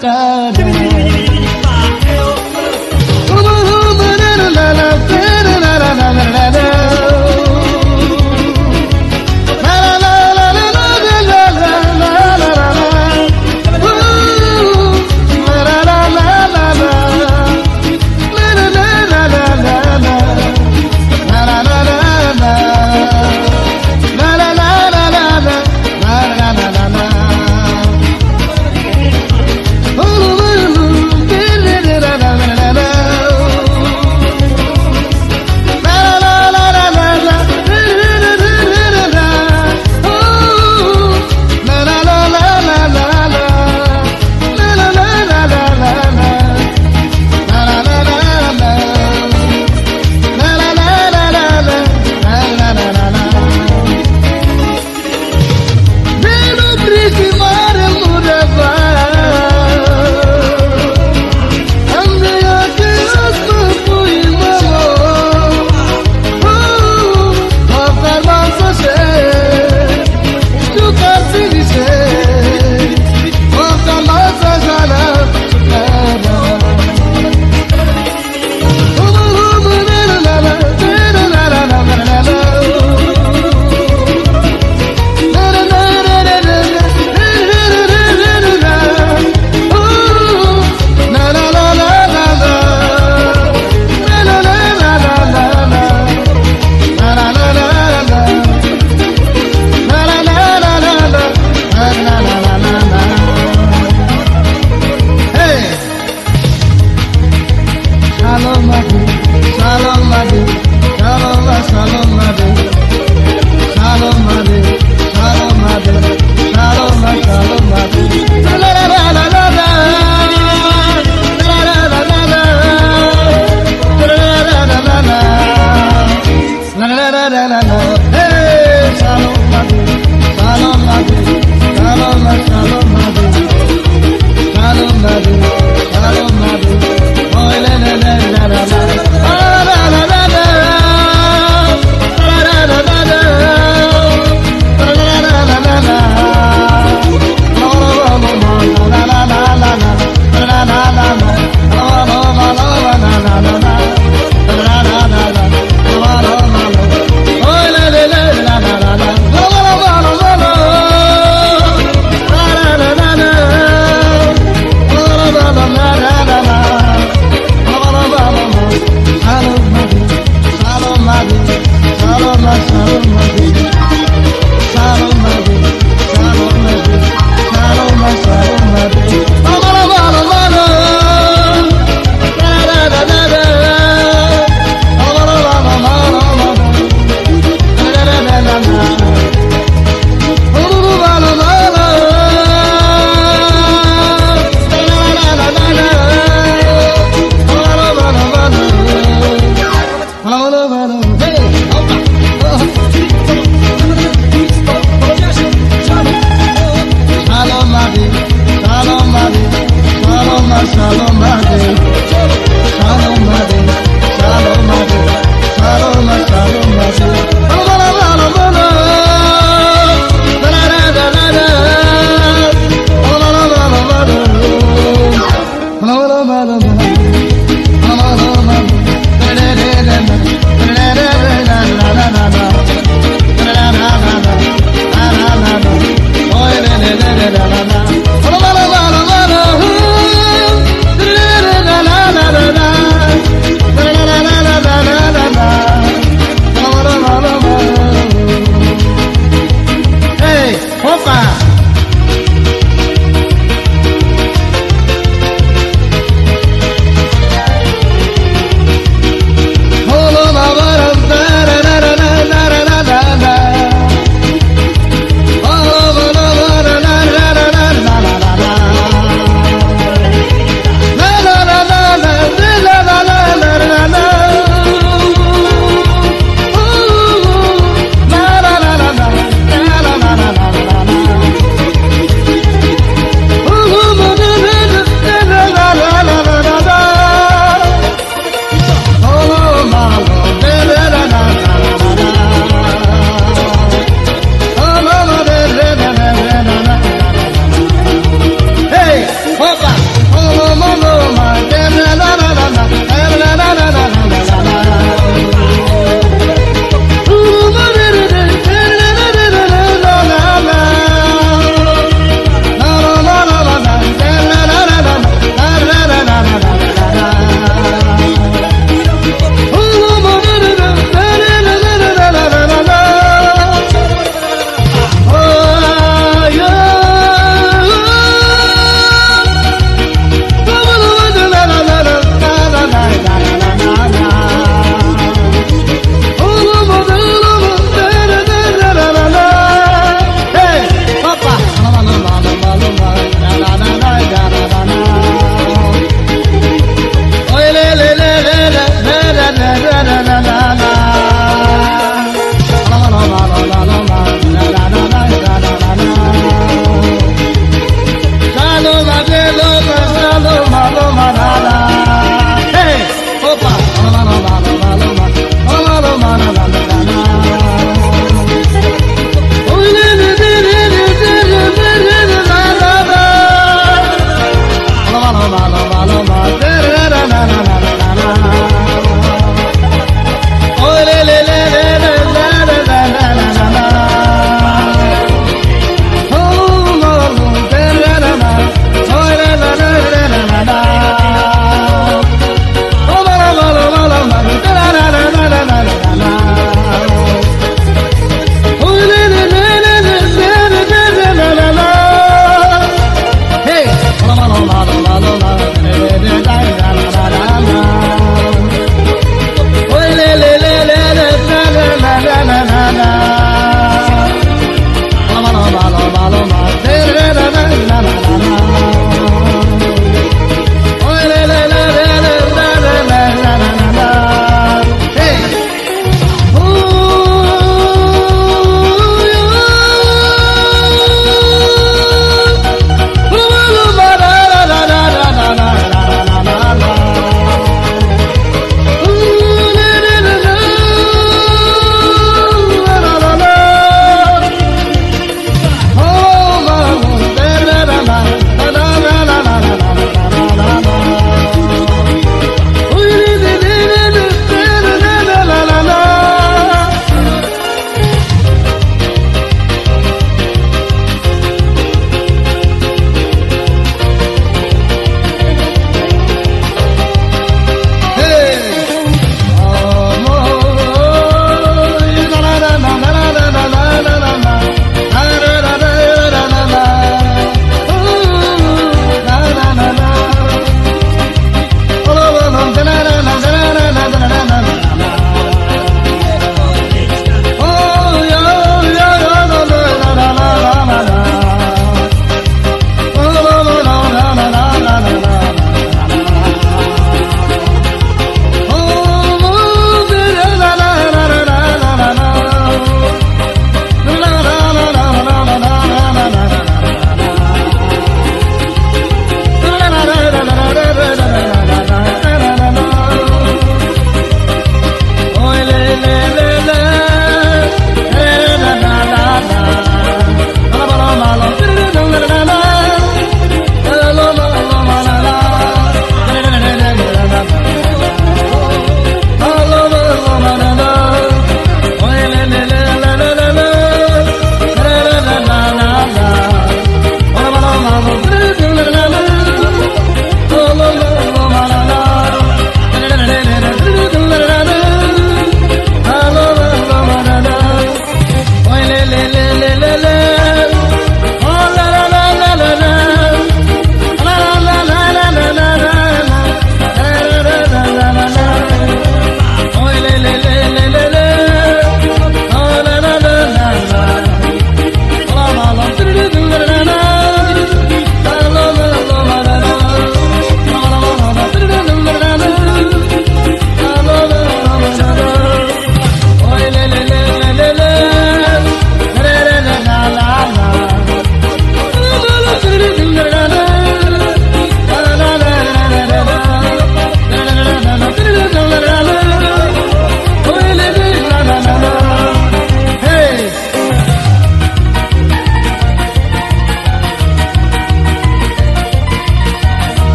tinite.